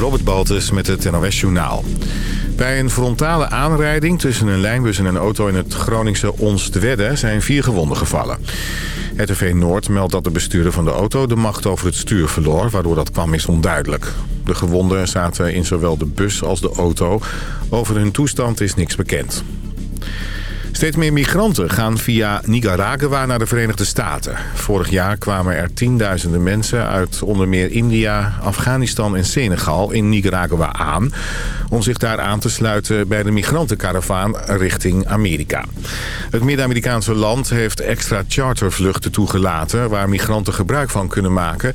Robert Baltus met het NOS Journaal. Bij een frontale aanrijding tussen een lijnbus en een auto in het Groningse Onstwedde zijn vier gewonden gevallen. RTV Noord meldt dat de bestuurder van de auto de macht over het stuur verloor, waardoor dat kwam is onduidelijk. De gewonden zaten in zowel de bus als de auto. Over hun toestand is niks bekend. Steeds meer migranten gaan via Nicaragua naar de Verenigde Staten. Vorig jaar kwamen er tienduizenden mensen uit onder meer India, Afghanistan en Senegal in Nicaragua aan... om zich daar aan te sluiten bij de migrantenkaravaan richting Amerika. Het Midden-Amerikaanse land heeft extra chartervluchten toegelaten... waar migranten gebruik van kunnen maken.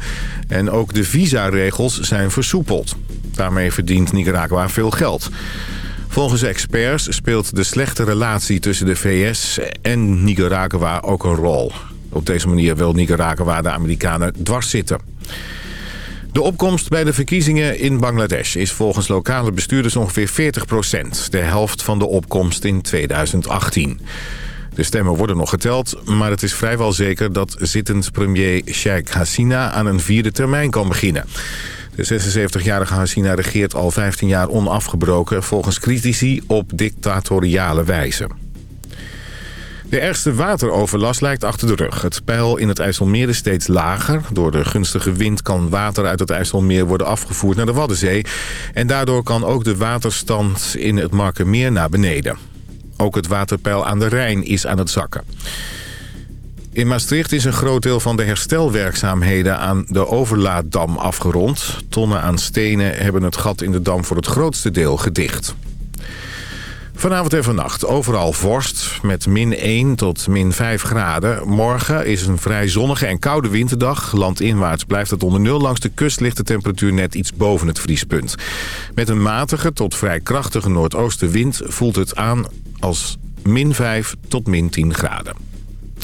En ook de visaregels zijn versoepeld. Daarmee verdient Nicaragua veel geld. Volgens experts speelt de slechte relatie tussen de VS en Nicaragua ook een rol. Op deze manier wil Nicaragua de Amerikanen dwars zitten. De opkomst bij de verkiezingen in Bangladesh is volgens lokale bestuurders ongeveer 40 procent. De helft van de opkomst in 2018. De stemmen worden nog geteld, maar het is vrijwel zeker dat zittend premier Sheikh Hasina aan een vierde termijn kan beginnen. De 76-jarige Hasina regeert al 15 jaar onafgebroken... volgens critici op dictatoriale wijze. De ergste wateroverlast lijkt achter de rug. Het peil in het IJsselmeer is steeds lager. Door de gunstige wind kan water uit het IJsselmeer worden afgevoerd naar de Waddenzee. En daardoor kan ook de waterstand in het Markermeer naar beneden. Ook het waterpeil aan de Rijn is aan het zakken. In Maastricht is een groot deel van de herstelwerkzaamheden aan de Overlaaddam afgerond. Tonnen aan stenen hebben het gat in de dam voor het grootste deel gedicht. Vanavond en vannacht overal vorst met min 1 tot min 5 graden. Morgen is een vrij zonnige en koude winterdag. Landinwaarts blijft het onder nul. Langs de kust ligt de temperatuur net iets boven het vriespunt. Met een matige tot vrij krachtige noordoostenwind voelt het aan als min 5 tot min 10 graden.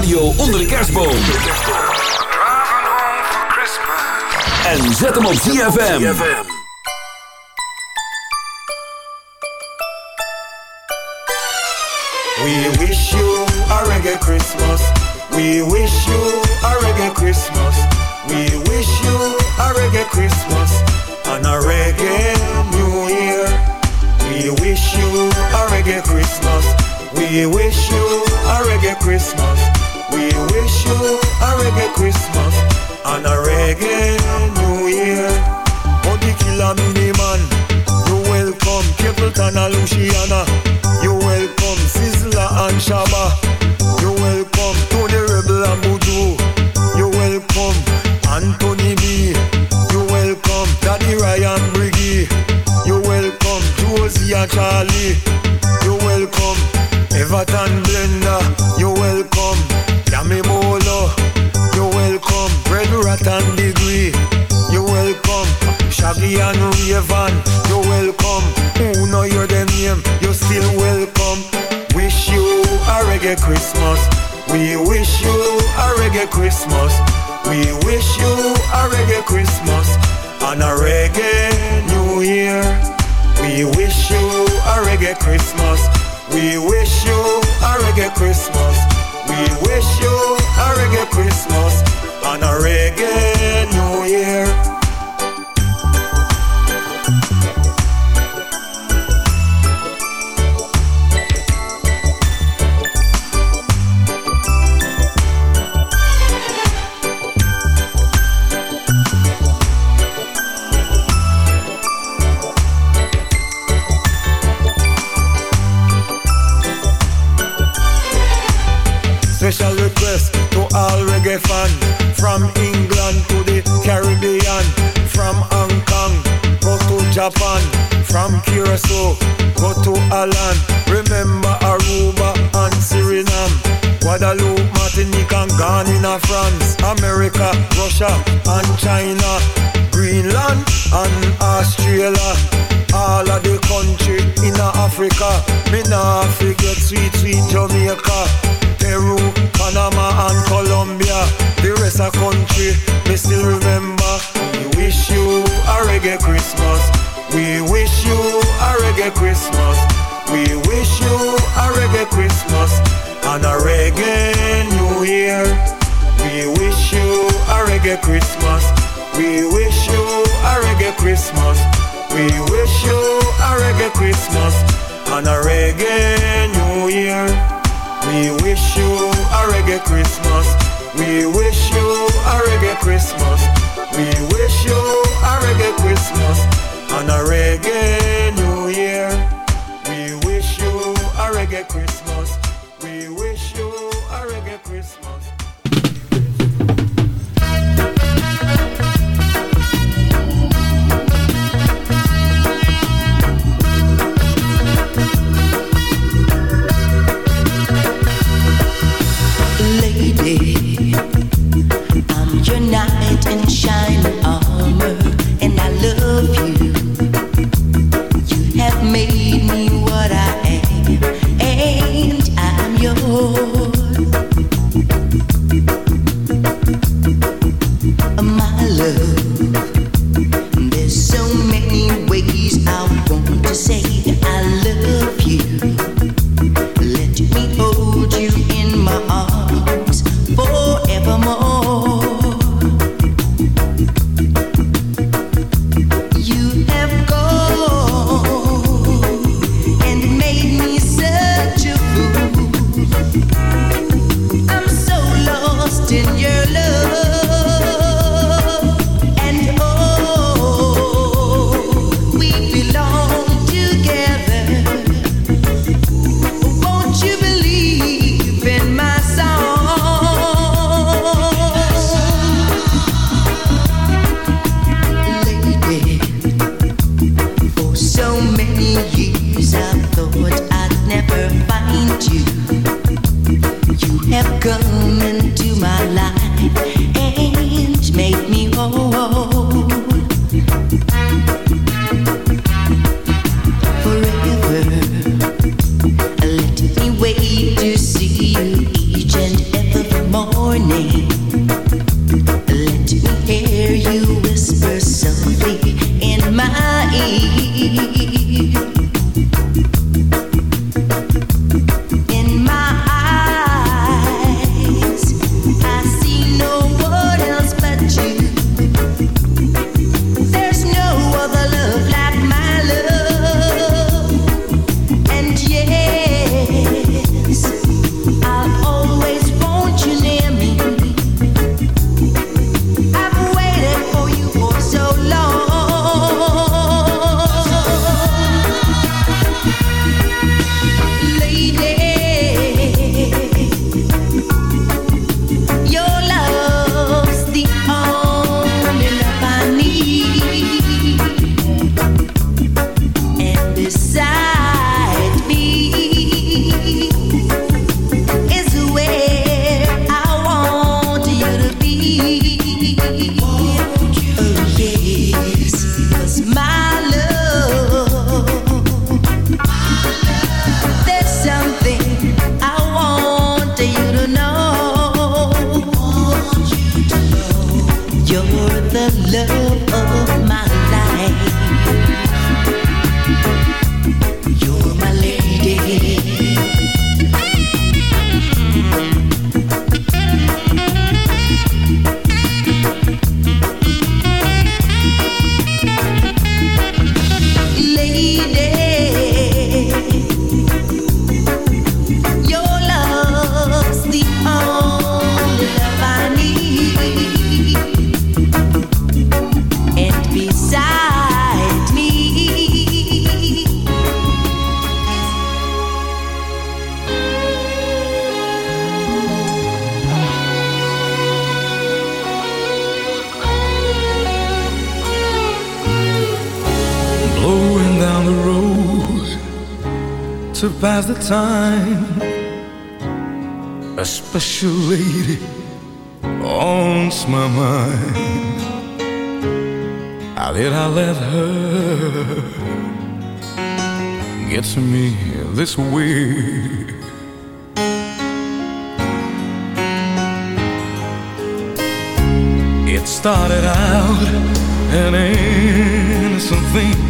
Radio onder de kerstboom. En zet hem op ZFM. We wish you a reggae Christmas. We wish you a reggae Christmas. We wish you a reggae Christmas and a reggae New Year. We wish you a reggae Christmas. We wish you a reggae Christmas. And a reggae New Year. Body killer mini man, you welcome Capleton and Luciano. You welcome Sizzla and Shabba. You welcome Tony Rebel and Buju. You welcome Anthony B. You welcome Daddy Ryan Briggy. You welcome Josey and Charlie. You welcome Everton Blender. You welcome And Degree. You're welcome Shaggy and Rayvon. You're welcome. Who know your name? You're still welcome. Wish you a reggae Christmas. We wish you a reggae Christmas. We wish you a reggae Christmas and a reggae New Year. We wish you a reggae Christmas. We wish you a reggae Christmas. We wish you a reggae Christmas and a reggae New Year. A special lady haunts my mind How did I let her get to me this way? It started out an innocent thing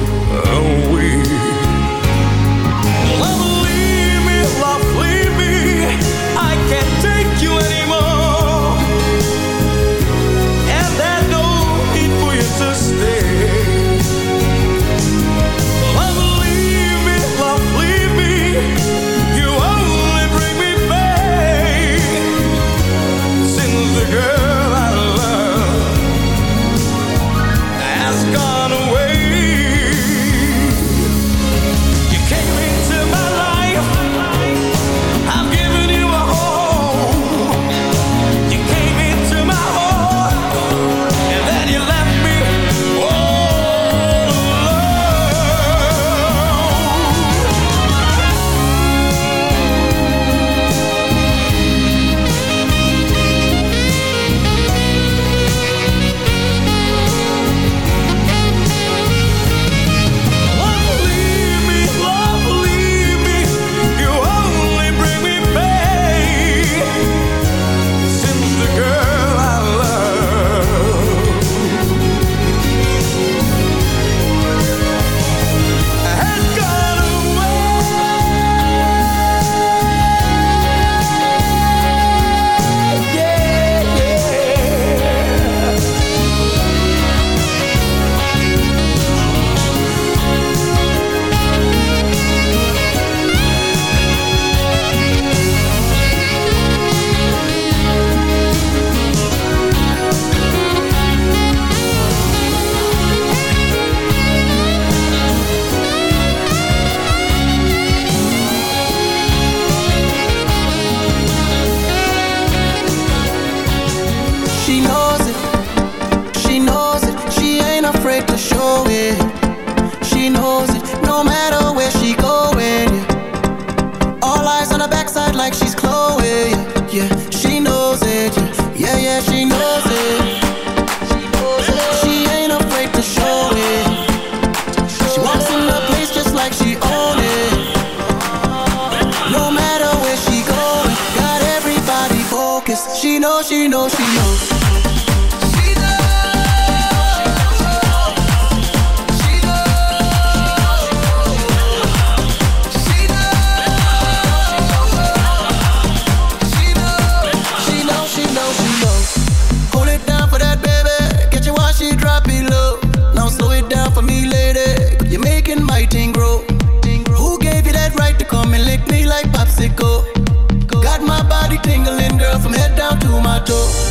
Cause she knows, she knows, she knows gâteau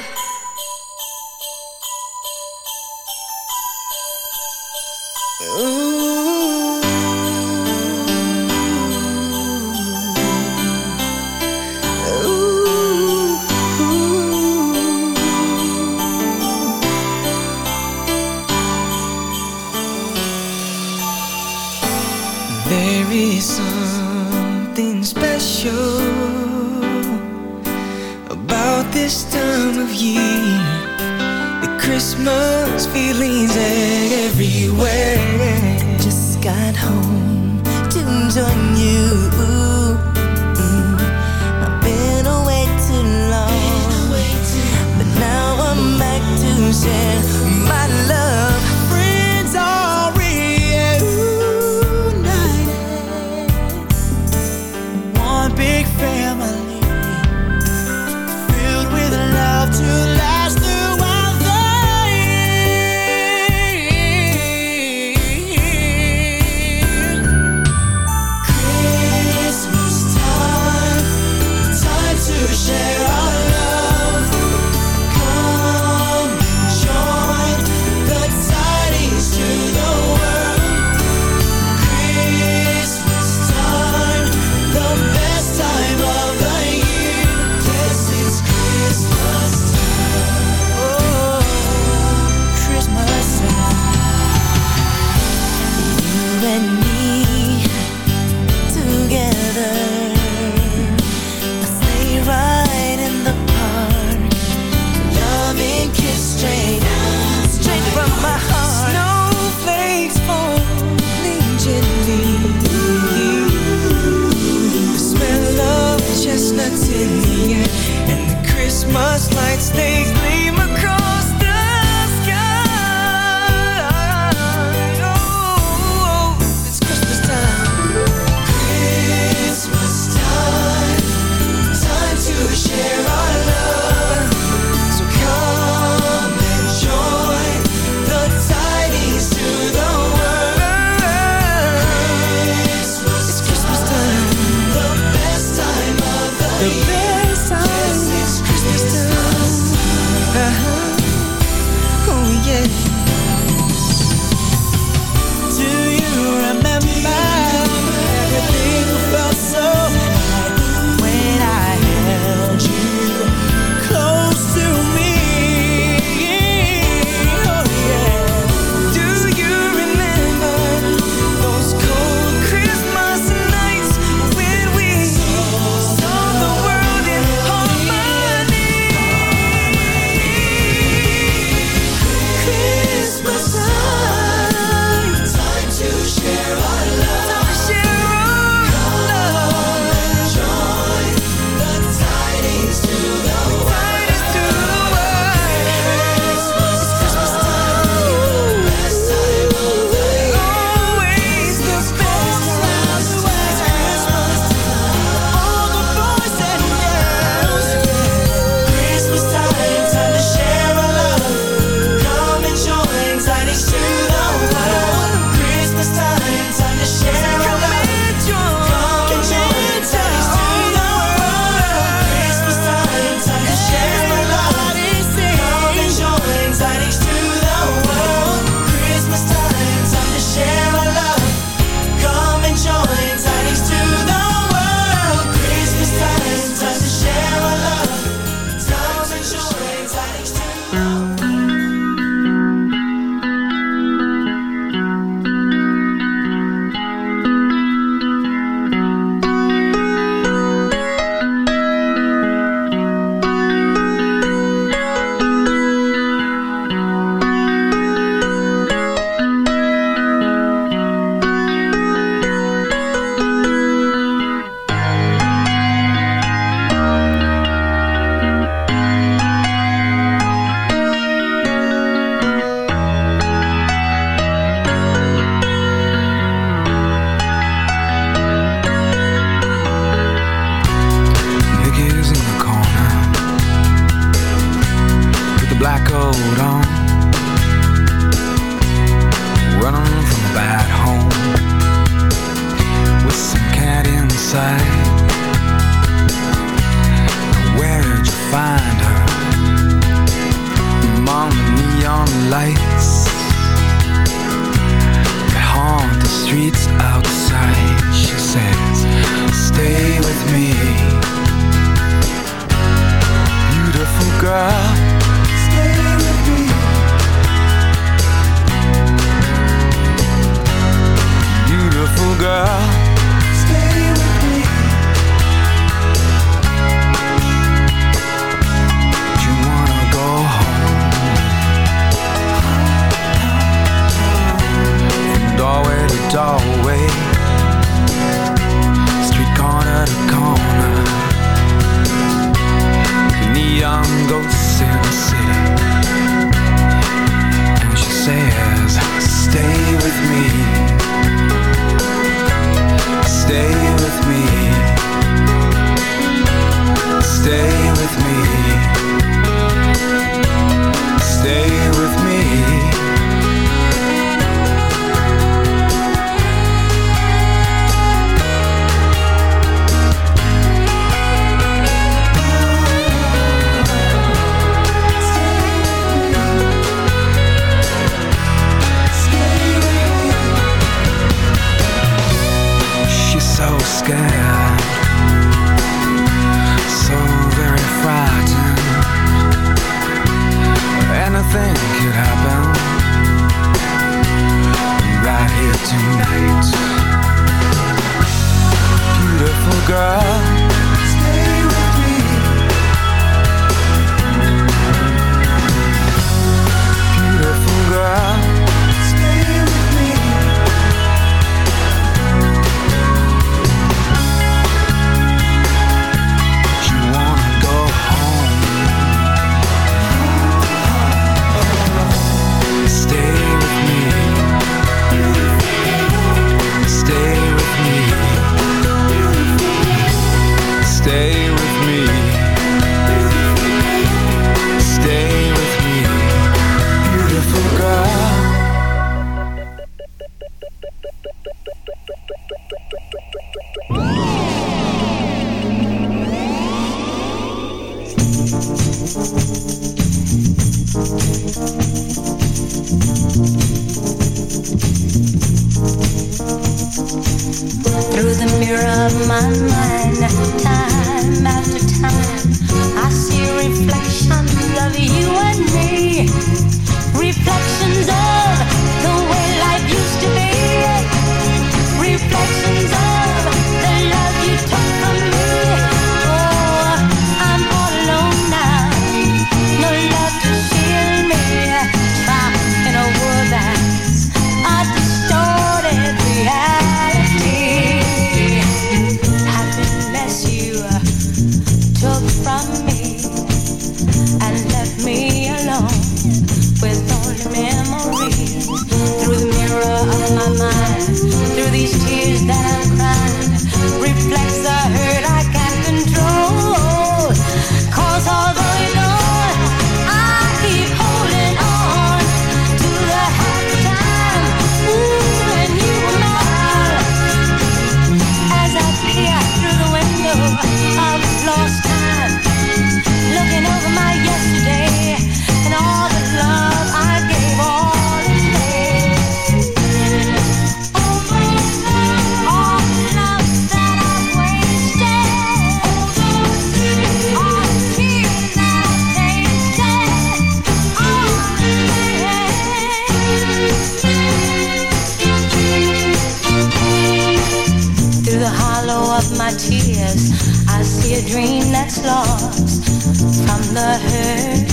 the hurt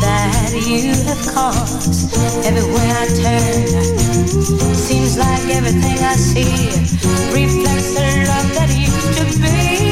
that you have caused. Everywhere I turn, seems like everything I see reflects the love that used to be.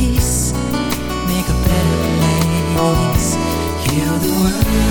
place. Heal the world,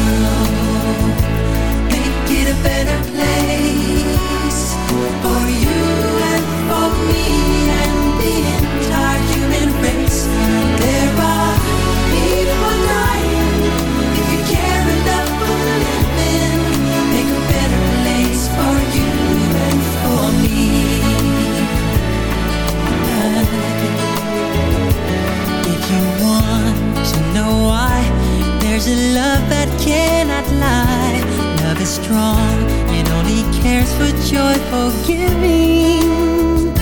there's a love that cannot lie. Love is strong, it only cares for joyful giving.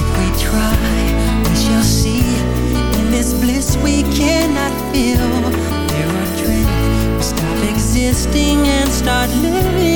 If we try, we shall see. In this bliss we cannot feel. There are dreams, stop existing and start living.